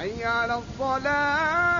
حي على الصلاة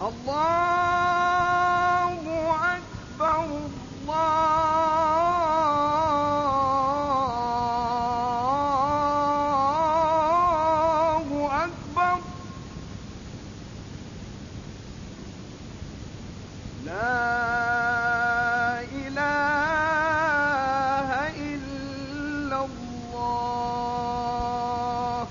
الله